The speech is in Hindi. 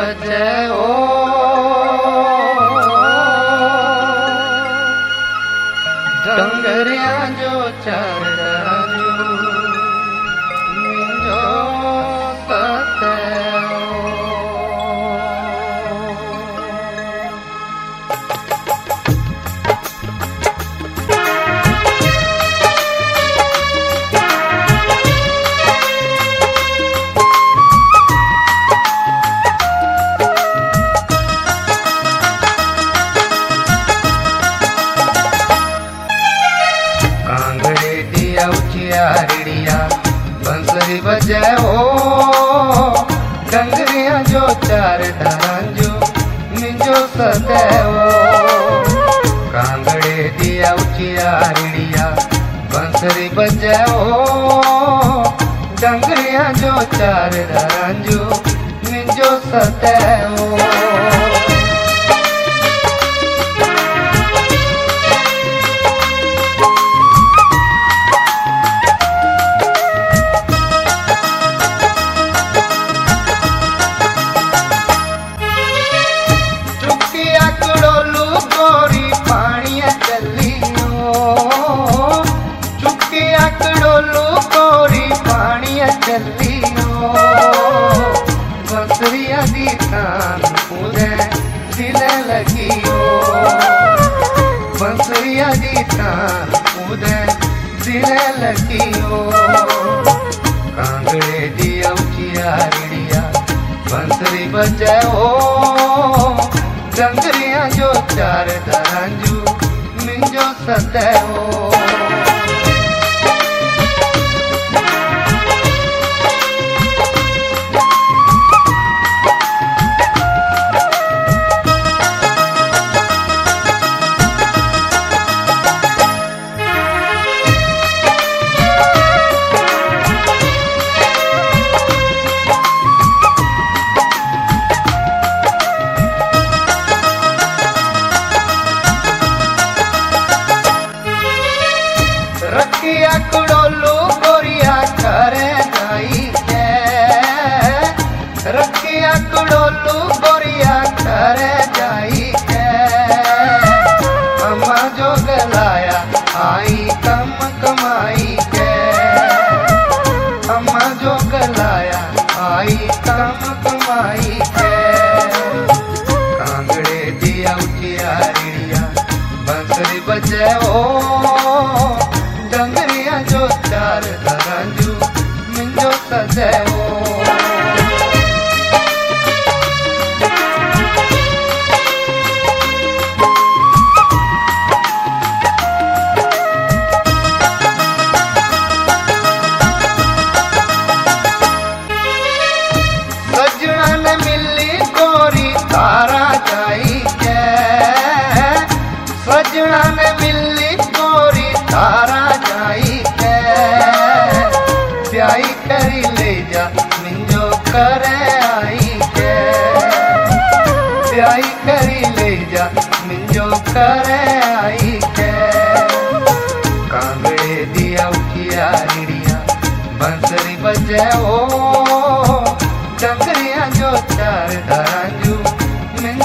बचो डंगरिया जो चर बंसरी बजे ओ डंगरिया जो चार डांजो मिंजो सदैव। कांगड़े दिया उचिया रिड़िया, बंसरी बजे ओ डंगरिया जो चार डांजो मिंजो सदैव। दिल लगियो कांगड़े दिया बंसरी बजे जो चार दरांजू मिंजो सदे रखिया करे जाई अम्मा जो गलाया आई कम कमाई के अम्मा जो गलाया आई कम कमाई के दिया बजे ओ तारा जाई के। सजना ने मिली गोरी, तारा जाई के। ब्याई करी ले जा, मिंजो करे आई के। ब्याई करी ले जा, मिंजो करे आई के। कांगड़े दिया, उठिया, रिड़िया, बंसरी बजे ओ